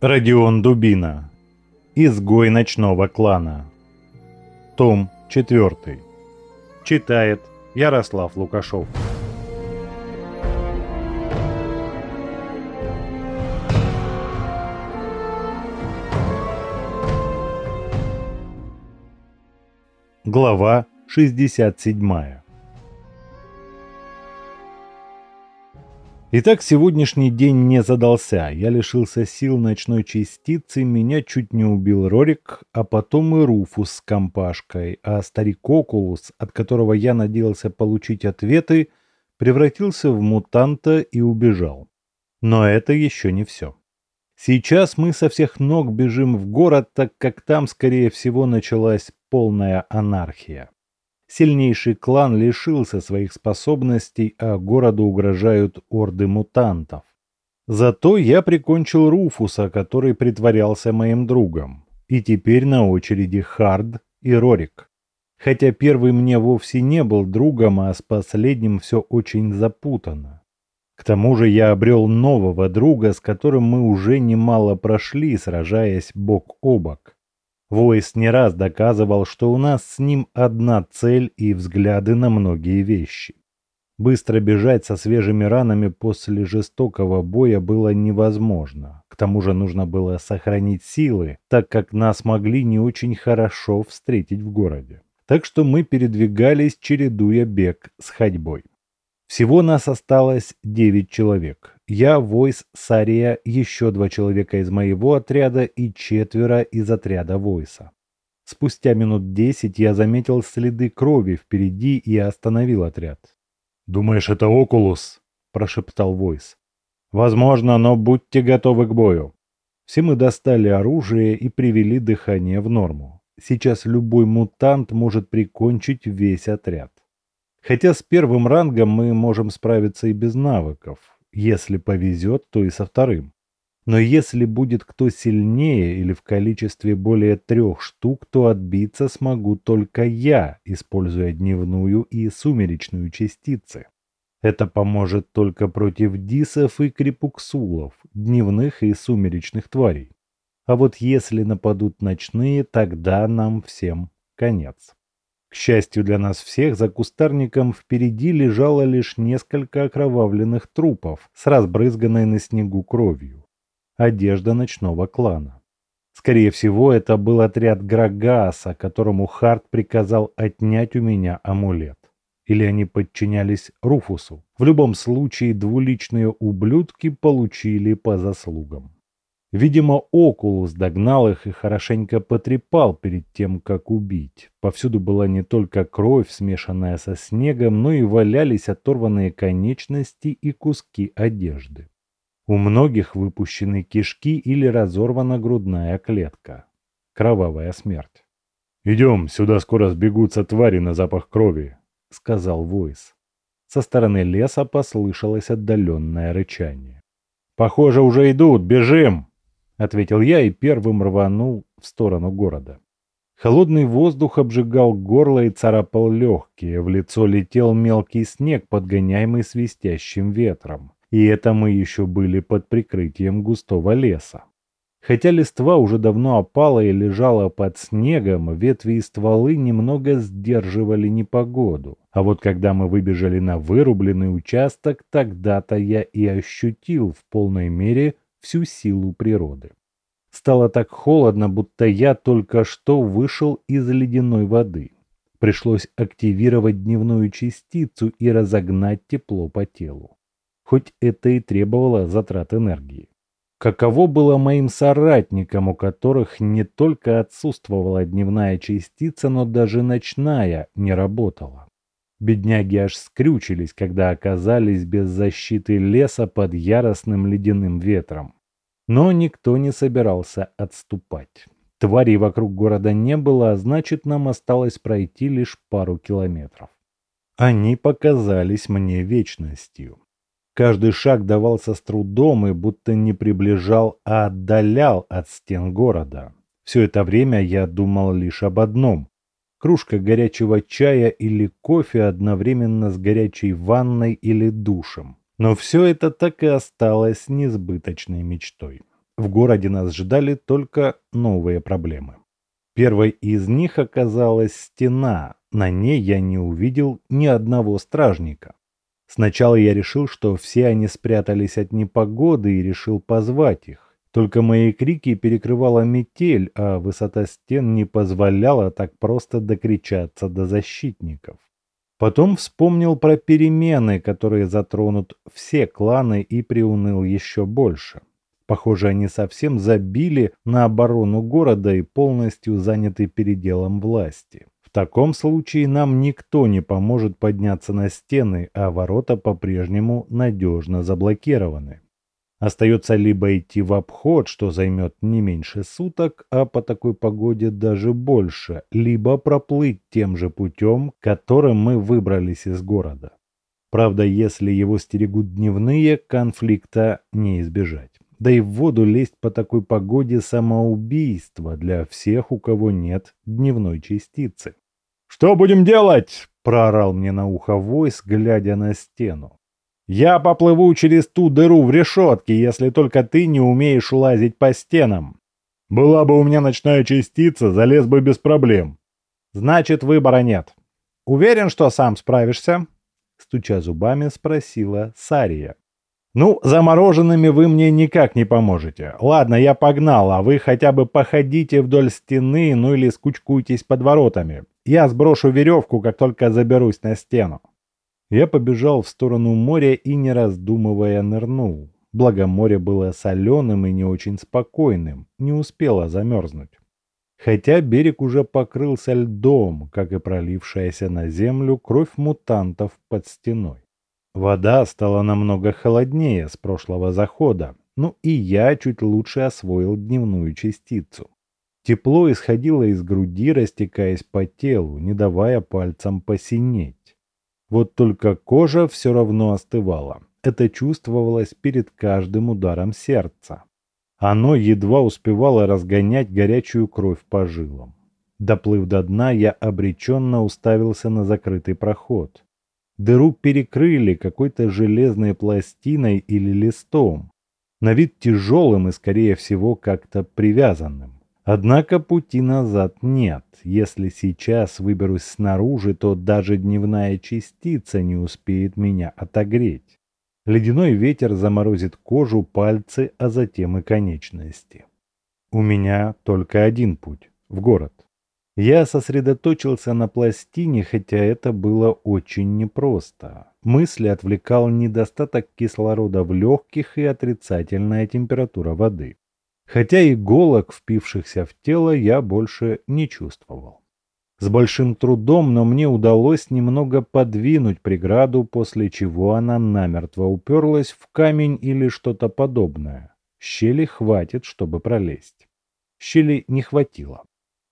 Родион Дубина. Изгой ночного клана. Том 4. Читает Ярослав Лукашов. Глава 67. Итак, сегодняшний день не задался. Я лишился сил ночной частицы, меня чуть не убил Рорик, а потом и Руфус с компашкой, а старик Окулус, от которого я надеялся получить ответы, превратился в мутанта и убежал. Но это еще не все. Сейчас мы со всех ног бежим в город, так как там, скорее всего, началась полная анархия. Сильнейший клан лишился своих способностей, а городу угрожают орды мутантов. Зато я прикончил Руфуса, который притворялся моим другом. И теперь на очереди Хард и Рорик. Хотя первый мне вовсе не был другом, а с последним все очень запутано. К тому же я обрел нового друга, с которым мы уже немало прошли, сражаясь бок о бок. Войс не раз доказывал, что у нас с ним одна цель и взгляды на многие вещи. Быстро бежать со свежими ранами после жестокого боя было невозможно. К тому же нужно было сохранить силы, так как нас могли не очень хорошо встретить в городе. Так что мы передвигались, чередуя бег с ходьбой. Всего нас осталось 9 человек. Я, Войс, Сария, еще два человека из моего отряда и четверо из отряда Войса. Спустя минут десять я заметил следы крови впереди и остановил отряд. «Думаешь, это Окулус?» – прошептал Войс. «Возможно, но будьте готовы к бою». Все мы достали оружие и привели дыхание в норму. Сейчас любой мутант может прикончить весь отряд. Хотя с первым рангом мы можем справиться и без навыков. Если повезет, то и со вторым. Но если будет кто сильнее или в количестве более трех штук, то отбиться смогу только я, используя дневную и сумеречную частицы. Это поможет только против дисов и крепуксулов, дневных и сумеречных тварей. А вот если нападут ночные, тогда нам всем конец. К счастью для нас всех, за кустарником впереди лежало лишь несколько окровавленных трупов с разбрызганной на снегу кровью. Одежда ночного клана. Скорее всего, это был отряд Грагаса, которому Харт приказал отнять у меня амулет. Или они подчинялись Руфусу. В любом случае, двуличные ублюдки получили по заслугам. Видимо, Окулус догнал их и хорошенько потрепал перед тем, как убить. Повсюду была не только кровь, смешанная со снегом, но и валялись оторванные конечности и куски одежды. У многих выпущены кишки или разорвана грудная клетка. Кровавая смерть. «Идем, сюда скоро сбегутся твари на запах крови», — сказал Войс. Со стороны леса послышалось отдаленное рычание. «Похоже, уже идут, бежим!» Ответил я и первым рванул в сторону города. Холодный воздух обжигал горло и царапал легкие, в лицо летел мелкий снег, подгоняемый свистящим ветром. И это мы еще были под прикрытием густого леса. Хотя листва уже давно опала и лежала под снегом, ветви и стволы немного сдерживали непогоду. А вот когда мы выбежали на вырубленный участок, тогда-то я и ощутил в полной мере всю силу природы. Стало так холодно, будто я только что вышел из ледяной воды. Пришлось активировать дневную частицу и разогнать тепло по телу. Хоть это и требовало затрат энергии. Каково было моим соратникам, у которых не только отсутствовала дневная частица, но даже ночная не работала. Бедняги аж скрючились, когда оказались без защиты леса под яростным ледяным ветром. Но никто не собирался отступать. Тварей вокруг города не было, а значит нам осталось пройти лишь пару километров. Они показались мне вечностью. Каждый шаг давался с трудом и будто не приближал, а отдалял от стен города. Все это время я думал лишь об одном кружка горячего чая или кофе одновременно с горячей ванной или душем. Но все это так и осталось несбыточной мечтой. В городе нас ждали только новые проблемы. Первой из них оказалась стена. На ней я не увидел ни одного стражника. Сначала я решил, что все они спрятались от непогоды и решил позвать их. Только мои крики перекрывала метель, а высота стен не позволяла так просто докричаться до защитников. Потом вспомнил про перемены, которые затронут все кланы и приуныл еще больше. Похоже, они совсем забили на оборону города и полностью заняты переделом власти. В таком случае нам никто не поможет подняться на стены, а ворота по-прежнему надежно заблокированы. Остается либо идти в обход, что займет не меньше суток, а по такой погоде даже больше, либо проплыть тем же путем, которым мы выбрались из города. Правда, если его стерегут дневные, конфликта не избежать. Да и в воду лезть по такой погоде самоубийство для всех, у кого нет дневной частицы. «Что будем делать?» – проорал мне на ухо войс, глядя на стену. «Я поплыву через ту дыру в решетке, если только ты не умеешь лазить по стенам. Была бы у меня ночная частица, залез бы без проблем. Значит, выбора нет. Уверен, что сам справишься?» Стуча зубами, спросила Сария. «Ну, замороженными вы мне никак не поможете. Ладно, я погнал, а вы хотя бы походите вдоль стены, ну или скучкуйтесь под воротами. Я сброшу веревку, как только заберусь на стену». Я побежал в сторону моря и, не раздумывая, нырнул. Благо море было соленым и не очень спокойным, не успело замерзнуть. Хотя берег уже покрылся льдом, как и пролившаяся на землю кровь мутантов под стеной. Вода стала намного холоднее с прошлого захода, ну и я чуть лучше освоил дневную частицу. Тепло исходило из груди, растекаясь по телу, не давая пальцам посинеть. Вот только кожа все равно остывала. Это чувствовалось перед каждым ударом сердца. Оно едва успевало разгонять горячую кровь по жилам. Доплыв до дна, я обреченно уставился на закрытый проход. Дыру перекрыли какой-то железной пластиной или листом, на вид тяжелым и, скорее всего, как-то привязанным. Однако пути назад нет. Если сейчас выберусь снаружи, то даже дневная частица не успеет меня отогреть. Ледяной ветер заморозит кожу, пальцы, а затем и конечности. У меня только один путь – в город. Я сосредоточился на пластине, хотя это было очень непросто. Мысли отвлекал недостаток кислорода в легких и отрицательная температура воды. Хотя иголок, впившихся в тело, я больше не чувствовал. С большим трудом, но мне удалось немного подвинуть преграду, после чего она намертво уперлась в камень или что-то подобное. Щели хватит, чтобы пролезть. Щели не хватило.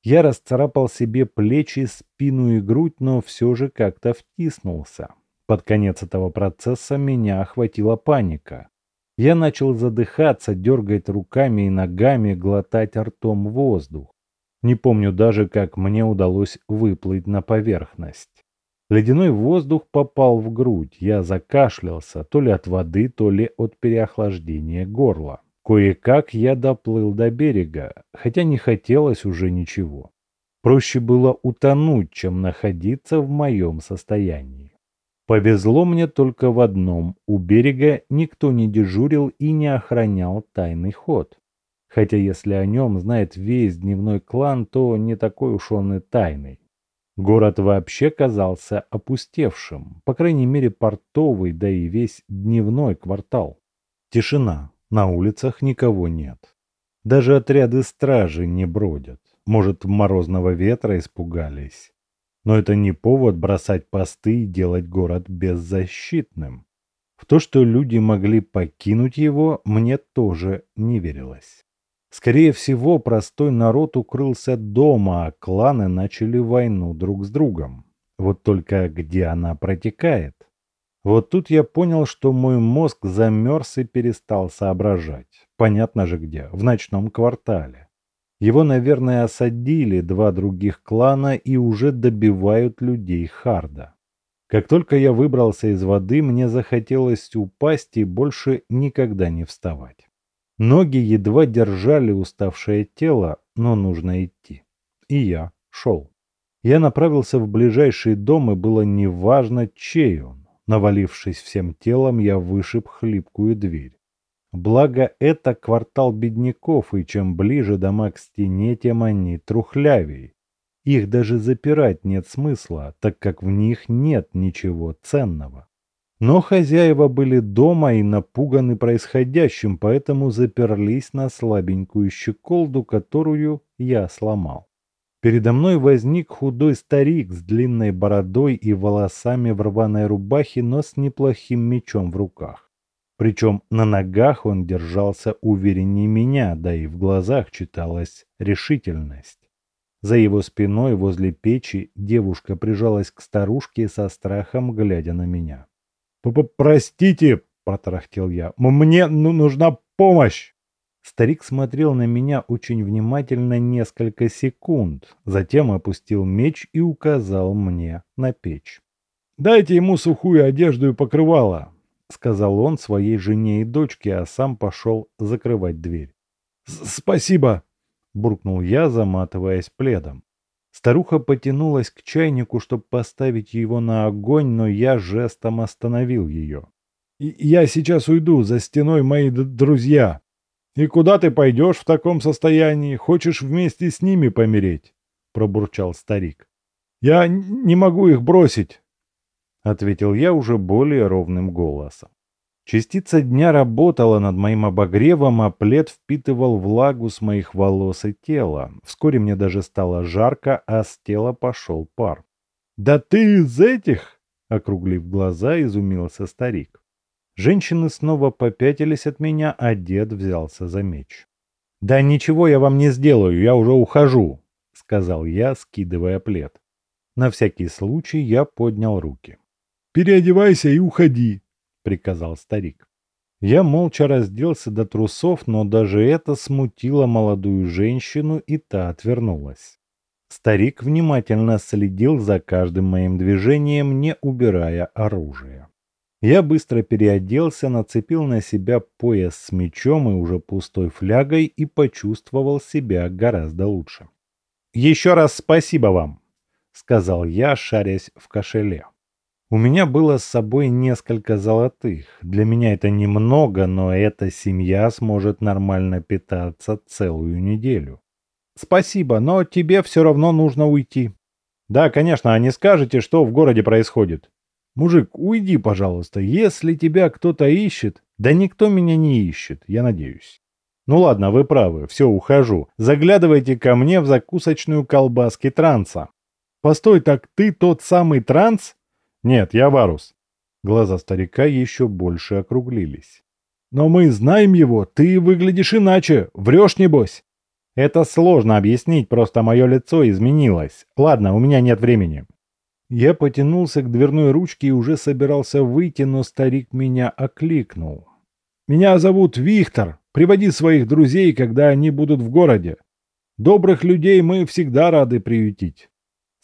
Я расцарапал себе плечи, спину и грудь, но все же как-то втиснулся. Под конец этого процесса меня охватила паника. Я начал задыхаться, дергать руками и ногами, глотать ртом воздух. Не помню даже, как мне удалось выплыть на поверхность. Ледяной воздух попал в грудь. Я закашлялся, то ли от воды, то ли от переохлаждения горла. Кое-как я доплыл до берега, хотя не хотелось уже ничего. Проще было утонуть, чем находиться в моем состоянии. Повезло мне только в одном. У берега никто не дежурил и не охранял тайный ход. Хотя если о нем знает весь дневной клан, то не такой уж он и тайный. Город вообще казался опустевшим, по крайней мере портовый, да и весь дневной квартал. Тишина, на улицах никого нет. Даже отряды стражи не бродят. Может, морозного ветра испугались. Но это не повод бросать посты и делать город беззащитным. В то, что люди могли покинуть его, мне тоже не верилось. Скорее всего, простой народ укрылся дома, а кланы начали войну друг с другом. Вот только где она протекает? Вот тут я понял, что мой мозг замерз и перестал соображать. Понятно же где, в ночном квартале. Его, наверное, осадили два других клана и уже добивают людей Харда. Как только я выбрался из воды, мне захотелось упасть и больше никогда не вставать. Ноги едва держали уставшее тело, но нужно идти. И я шел. Я направился в ближайший дом, и было неважно, чей он. Навалившись всем телом, я вышиб хлипкую дверь. Благо, это квартал бедняков, и чем ближе дома к стене, тем они трухлявей. Их даже запирать нет смысла, так как в них нет ничего ценного. Но хозяева были дома и напуганы происходящим, поэтому заперлись на слабенькую щеколду, которую я сломал. Передо мной возник худой старик с длинной бородой и волосами в рваной рубахе, но с неплохим мечом в руках. Причем на ногах он держался увереннее меня, да и в глазах читалась решительность. За его спиной возле печи девушка прижалась к старушке со страхом, глядя на меня. «Простите!» – протарахтел я. «Мне ну, нужна помощь!» Старик смотрел на меня очень внимательно несколько секунд, затем опустил меч и указал мне на печь. «Дайте ему сухую одежду и покрывало», — сказал он своей жене и дочке, а сам пошел закрывать дверь. «Спасибо!» буркнул я, заматываясь пледом. Старуха потянулась к чайнику, чтобы поставить его на огонь, но я жестом остановил ее. «Я сейчас уйду, за стеной мои друзья. И куда ты пойдешь в таком состоянии? Хочешь вместе с ними помереть?» — пробурчал старик. «Я не могу их бросить», — ответил я уже более ровным голосом. Частица дня работала над моим обогревом, а плед впитывал влагу с моих волос и тела. Вскоре мне даже стало жарко, а с тела пошел пар. «Да ты из этих?» — округлив глаза, изумился старик. Женщины снова попятились от меня, а дед взялся за меч. «Да ничего я вам не сделаю, я уже ухожу», — сказал я, скидывая плед. На всякий случай я поднял руки. «Переодевайся и уходи», приказал старик. Я молча разделся до трусов, но даже это смутило молодую женщину, и та отвернулась. Старик внимательно следил за каждым моим движением, не убирая оружие. Я быстро переоделся, нацепил на себя пояс с мечом и уже пустой флягой и почувствовал себя гораздо лучше. «Еще раз спасибо вам», — сказал я, шарясь в кошеле. У меня было с собой несколько золотых. Для меня это немного, но эта семья сможет нормально питаться целую неделю. Спасибо, но тебе все равно нужно уйти. Да, конечно, а не скажете, что в городе происходит. Мужик, уйди, пожалуйста. Если тебя кто-то ищет... Да никто меня не ищет, я надеюсь. Ну ладно, вы правы, все, ухожу. Заглядывайте ко мне в закусочную колбаски транса. Постой, так ты тот самый транс? «Нет, я Варус». Глаза старика еще больше округлились. «Но мы знаем его, ты выглядишь иначе, врешь небось». «Это сложно объяснить, просто мое лицо изменилось. Ладно, у меня нет времени». Я потянулся к дверной ручке и уже собирался выйти, но старик меня окликнул. «Меня зовут Виктор. Приводи своих друзей, когда они будут в городе. Добрых людей мы всегда рады приютить».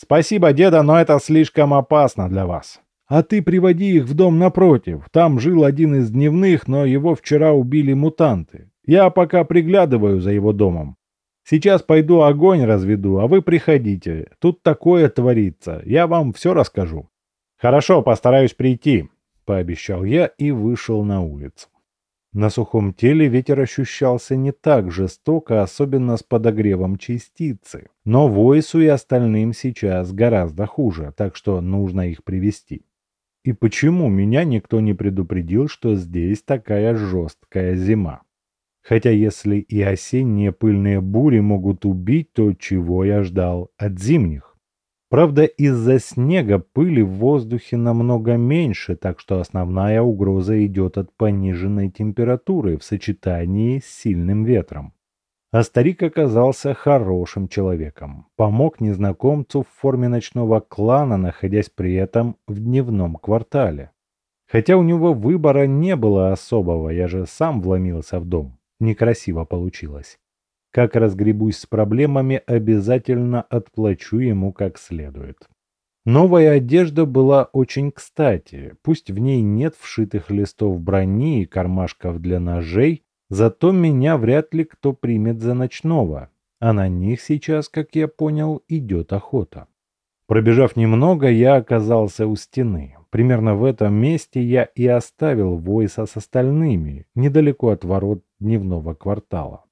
«Спасибо, деда, но это слишком опасно для вас». «А ты приводи их в дом напротив. Там жил один из дневных, но его вчера убили мутанты. Я пока приглядываю за его домом. Сейчас пойду огонь разведу, а вы приходите. Тут такое творится. Я вам все расскажу». «Хорошо, постараюсь прийти», — пообещал я и вышел на улицу. На сухом теле ветер ощущался не так жестоко, особенно с подогревом частицы. Но Войсу и остальным сейчас гораздо хуже, так что нужно их привести. И почему меня никто не предупредил, что здесь такая жесткая зима? Хотя если и осенние пыльные бури могут убить, то чего я ждал от зимних? Правда, из-за снега пыли в воздухе намного меньше, так что основная угроза идет от пониженной температуры в сочетании с сильным ветром. А старик оказался хорошим человеком. Помог незнакомцу в форме ночного клана, находясь при этом в дневном квартале. Хотя у него выбора не было особого, я же сам вломился в дом. Некрасиво получилось. Как разгребусь с проблемами, обязательно отплачу ему как следует. Новая одежда была очень кстати, пусть в ней нет вшитых листов брони и кармашков для ножей, Зато меня вряд ли кто примет за ночного, а на них сейчас, как я понял, идет охота. Пробежав немного, я оказался у стены. Примерно в этом месте я и оставил Войса с остальными, недалеко от ворот дневного квартала.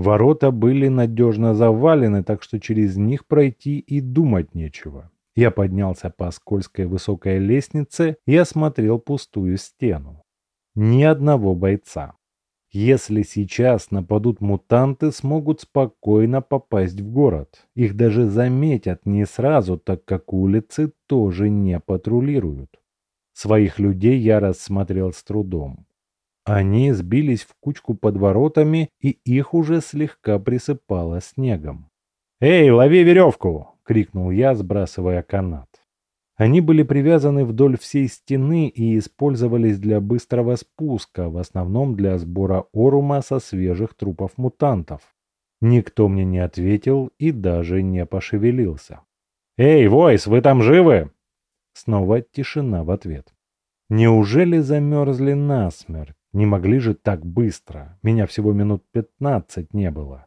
Ворота были надежно завалены, так что через них пройти и думать нечего. Я поднялся по скользкой высокой лестнице и осмотрел пустую стену. Ни одного бойца. Если сейчас нападут мутанты, смогут спокойно попасть в город. Их даже заметят не сразу, так как улицы тоже не патрулируют. Своих людей я рассмотрел с трудом. Они сбились в кучку под воротами, и их уже слегка присыпало снегом. «Эй, лови веревку!» — крикнул я, сбрасывая канат. Они были привязаны вдоль всей стены и использовались для быстрого спуска, в основном для сбора орума со свежих трупов мутантов. Никто мне не ответил и даже не пошевелился. «Эй, Войс, вы там живы?» Снова тишина в ответ. Неужели замерзли насмерть? Не могли же так быстро. Меня всего минут пятнадцать не было.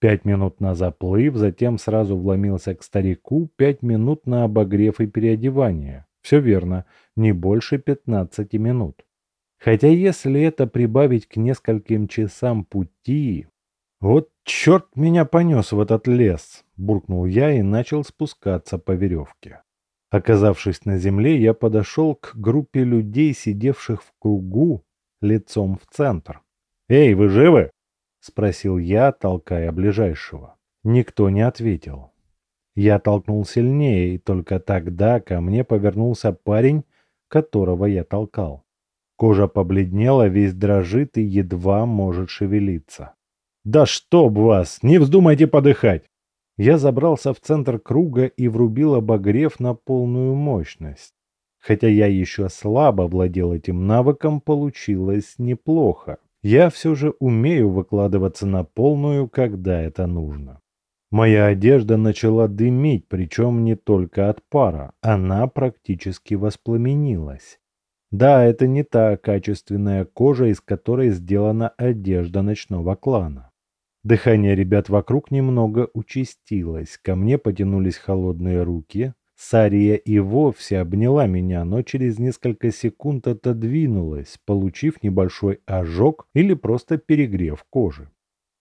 Пять минут на заплыв, затем сразу вломился к старику, пять минут на обогрев и переодевание. Все верно, не больше пятнадцати минут. Хотя если это прибавить к нескольким часам пути... Вот черт меня понес в этот лес, буркнул я и начал спускаться по веревке. Оказавшись на земле, я подошел к группе людей, сидевших в кругу, лицом в центр. «Эй, вы живы?» — спросил я, толкая ближайшего. Никто не ответил. Я толкнул сильнее, и только тогда ко мне повернулся парень, которого я толкал. Кожа побледнела, весь дрожит и едва может шевелиться. «Да чтоб вас! Не вздумайте подыхать!» Я забрался в центр круга и врубил обогрев на полную мощность. Хотя я еще слабо владел этим навыком, получилось неплохо. Я все же умею выкладываться на полную, когда это нужно. Моя одежда начала дымить, причем не только от пара, она практически воспламенилась. Да, это не та качественная кожа, из которой сделана одежда ночного клана. Дыхание ребят вокруг немного участилось, ко мне потянулись холодные руки, Сария и вовсе обняла меня, но через несколько секунд отодвинулась, получив небольшой ожог или просто перегрев кожи.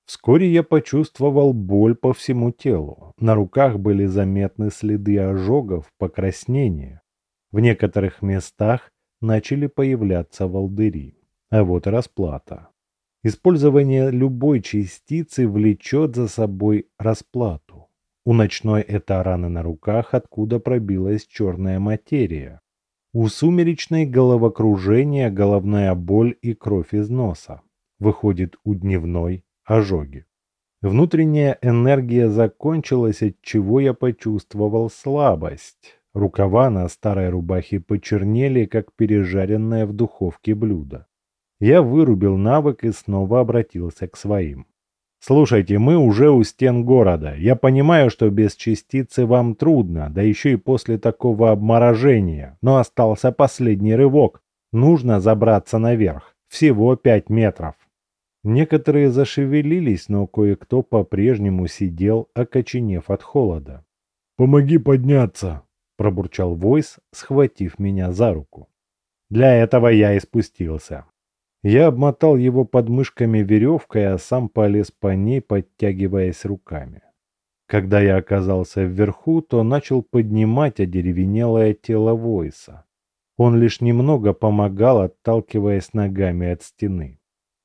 Вскоре я почувствовал боль по всему телу. На руках были заметны следы ожогов, покраснения. В некоторых местах начали появляться волдыри. А вот и расплата. Использование любой частицы влечет за собой расплату. У ночной это раны на руках, откуда пробилась черная материя. У сумеречной головокружение, головная боль и кровь из носа. Выходит у дневной ожоги. Внутренняя энергия закончилась, от чего я почувствовал слабость. Рукава на старой рубахе почернели, как пережаренное в духовке блюдо. Я вырубил навык и снова обратился к своим. Слушайте, мы уже у стен города. Я понимаю, что без частицы вам трудно, да еще и после такого обморожения. Но остался последний рывок. Нужно забраться наверх. Всего пять метров. Некоторые зашевелились, но кое-кто по-прежнему сидел, окоченев от холода. «Помоги подняться!» – пробурчал Войс, схватив меня за руку. Для этого я и спустился. Я обмотал его подмышками веревкой, а сам полез по ней, подтягиваясь руками. Когда я оказался вверху, то начал поднимать одеревенелое тело Войса. Он лишь немного помогал, отталкиваясь ногами от стены.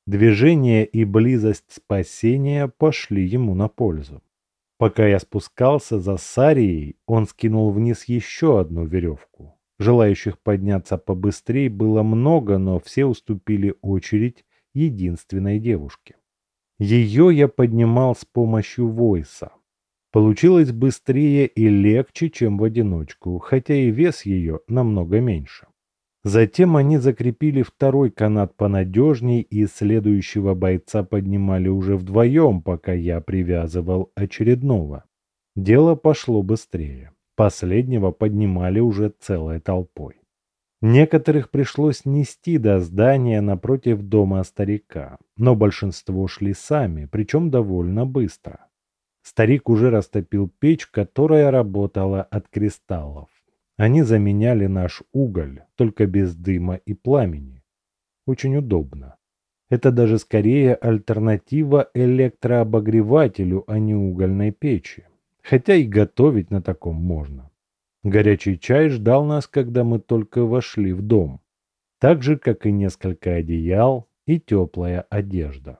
Движение и близость спасения пошли ему на пользу. Пока я спускался за Сарией, он скинул вниз еще одну веревку. Желающих подняться побыстрее было много, но все уступили очередь единственной девушке. Ее я поднимал с помощью войса. Получилось быстрее и легче, чем в одиночку, хотя и вес ее намного меньше. Затем они закрепили второй канат понадежней и следующего бойца поднимали уже вдвоем, пока я привязывал очередного. Дело пошло быстрее. Последнего поднимали уже целой толпой. Некоторых пришлось нести до здания напротив дома старика, но большинство шли сами, причем довольно быстро. Старик уже растопил печь, которая работала от кристаллов. Они заменяли наш уголь, только без дыма и пламени. Очень удобно. Это даже скорее альтернатива электрообогревателю, а не угольной печи. Хотя и готовить на таком можно. Горячий чай ждал нас, когда мы только вошли в дом. Так же, как и несколько одеял и теплая одежда.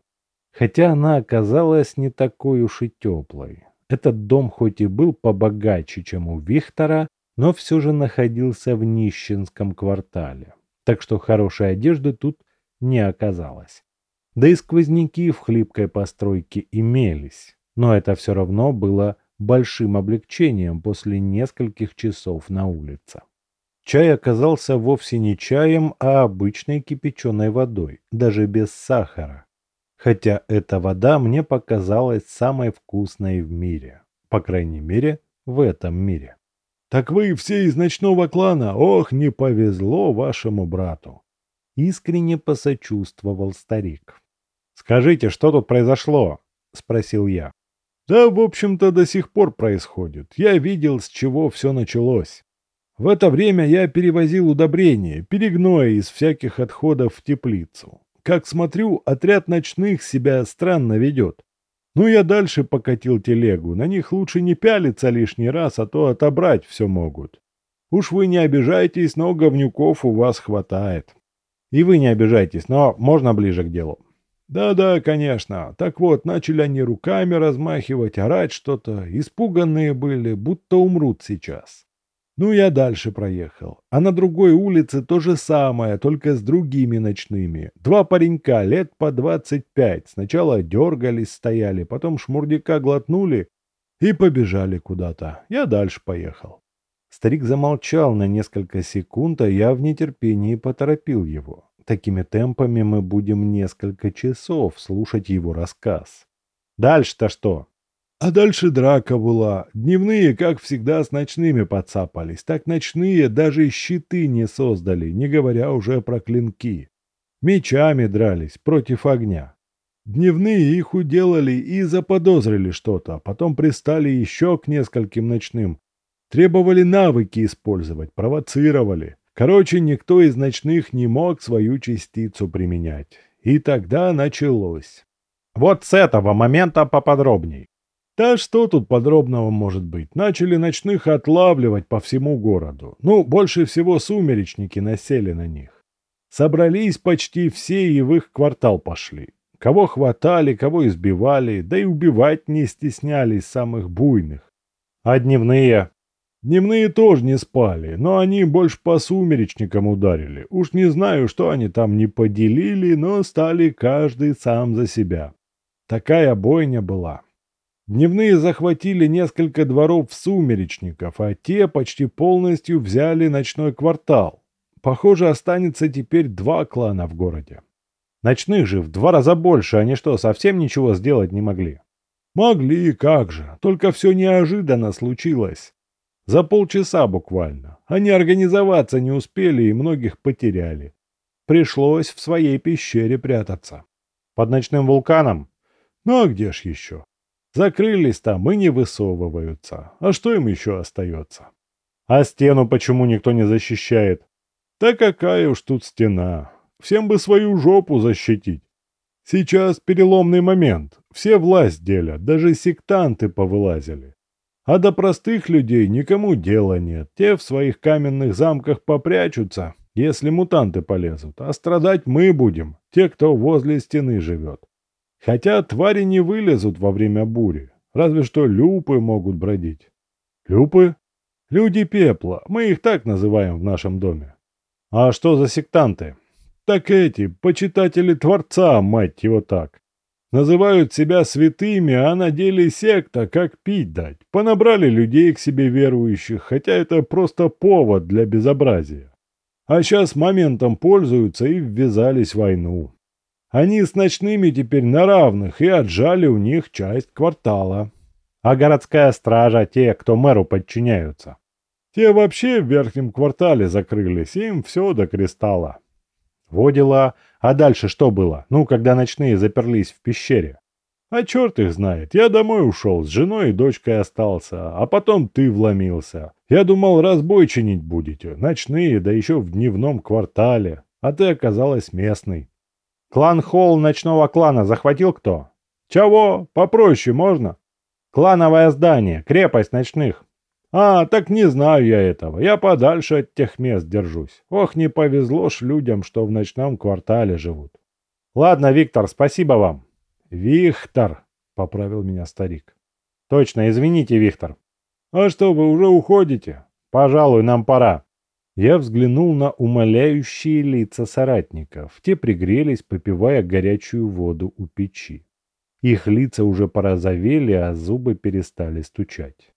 Хотя она оказалась не такой уж и теплой. Этот дом хоть и был побогаче, чем у Вихтора, но все же находился в нищенском квартале. Так что хорошей одежды тут не оказалось. Да и сквозняки в хлипкой постройке имелись, но это все равно было большим облегчением после нескольких часов на улице. Чай оказался вовсе не чаем, а обычной кипяченой водой, даже без сахара. Хотя эта вода мне показалась самой вкусной в мире. По крайней мере, в этом мире. «Так вы все из ночного клана! Ох, не повезло вашему брату!» Искренне посочувствовал старик. «Скажите, что тут произошло?» – спросил я. Да, в общем-то, до сих пор происходит. Я видел, с чего все началось. В это время я перевозил удобрения, перегноя из всяких отходов в теплицу. Как смотрю, отряд ночных себя странно ведет. Ну, я дальше покатил телегу. На них лучше не пялиться лишний раз, а то отобрать все могут. Уж вы не обижайтесь, но говнюков у вас хватает. И вы не обижайтесь, но можно ближе к делу. Да-да, конечно. Так вот, начали они руками размахивать, орать что-то. Испуганные были, будто умрут сейчас. Ну, я дальше проехал. А на другой улице то же самое, только с другими ночными. Два паренька, лет по двадцать пять. Сначала дергались, стояли, потом шмурдяка глотнули и побежали куда-то. Я дальше поехал. Старик замолчал на несколько секунд, а я в нетерпении поторопил его. Такими темпами мы будем несколько часов слушать его рассказ. Дальше-то что? А дальше драка была. Дневные, как всегда, с ночными подцапались. Так ночные даже щиты не создали, не говоря уже про клинки. Мечами дрались против огня. Дневные их уделали и заподозрили что-то, потом пристали еще к нескольким ночным. Требовали навыки использовать, провоцировали. Короче, никто из ночных не мог свою частицу применять. И тогда началось. Вот с этого момента поподробней. Да что тут подробного может быть? Начали ночных отлавливать по всему городу. Ну, больше всего сумеречники насели на них. Собрались почти все и в их квартал пошли. Кого хватали, кого избивали, да и убивать не стеснялись самых буйных. А дневные Дневные тоже не спали, но они больше по сумеречникам ударили. Уж не знаю, что они там не поделили, но стали каждый сам за себя. Такая бойня была. Дневные захватили несколько дворов сумеречников, а те почти полностью взяли ночной квартал. Похоже, останется теперь два клана в городе. Ночных же в два раза больше, они что, совсем ничего сделать не могли? Могли, как же, только все неожиданно случилось. За полчаса буквально. Они организоваться не успели и многих потеряли. Пришлось в своей пещере прятаться. Под ночным вулканом? Ну а где ж еще? Закрылись там и не высовываются. А что им еще остается? А стену почему никто не защищает? Да какая уж тут стена. Всем бы свою жопу защитить. Сейчас переломный момент. Все власть делят, даже сектанты повылазили. А до простых людей никому дела нет. Те в своих каменных замках попрячутся, если мутанты полезут. А страдать мы будем, те, кто возле стены живет. Хотя твари не вылезут во время бури. Разве что люпы могут бродить. Люпы? Люди пепла. Мы их так называем в нашем доме. А что за сектанты? Так эти, почитатели Творца, мать его так. Называют себя святыми, а на деле секта, как пить дать. Понабрали людей к себе верующих, хотя это просто повод для безобразия. А сейчас моментом пользуются и ввязались в войну. Они с ночными теперь на равных и отжали у них часть квартала. А городская стража – те, кто мэру подчиняются. Те вообще в верхнем квартале закрылись, им все до кристалла. Во дела. А дальше что было? Ну, когда ночные заперлись в пещере. А черт их знает. Я домой ушел, с женой и дочкой остался, а потом ты вломился. Я думал, разбой чинить будете. Ночные, да еще в дневном квартале. А ты оказалась местной. Клан Холл ночного клана захватил кто? Чего? Попроще можно? Клановое здание, крепость ночных. А, так не знаю я этого. Я подальше от тех мест держусь. Ох, не повезло ж людям, что в ночном квартале живут. Ладно, Виктор, спасибо вам. Виктор, поправил меня старик. Точно, извините, Виктор. А что, вы уже уходите? Пожалуй, нам пора. Я взглянул на умоляющие лица соратников. Те пригрелись, попивая горячую воду у печи. Их лица уже порозовели, а зубы перестали стучать.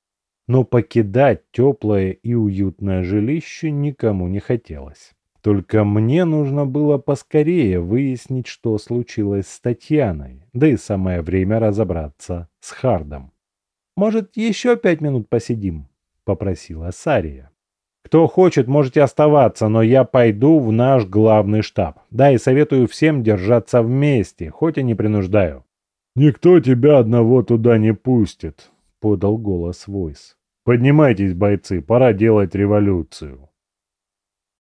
Но покидать теплое и уютное жилище никому не хотелось. Только мне нужно было поскорее выяснить, что случилось с Татьяной, да и самое время разобраться с Хардом. «Может, еще пять минут посидим?» — попросила Сария. «Кто хочет, можете оставаться, но я пойду в наш главный штаб. Да, и советую всем держаться вместе, хоть и не принуждаю». «Никто тебя одного туда не пустит», — подал голос Войс. Поднимайтесь, бойцы, пора делать революцию.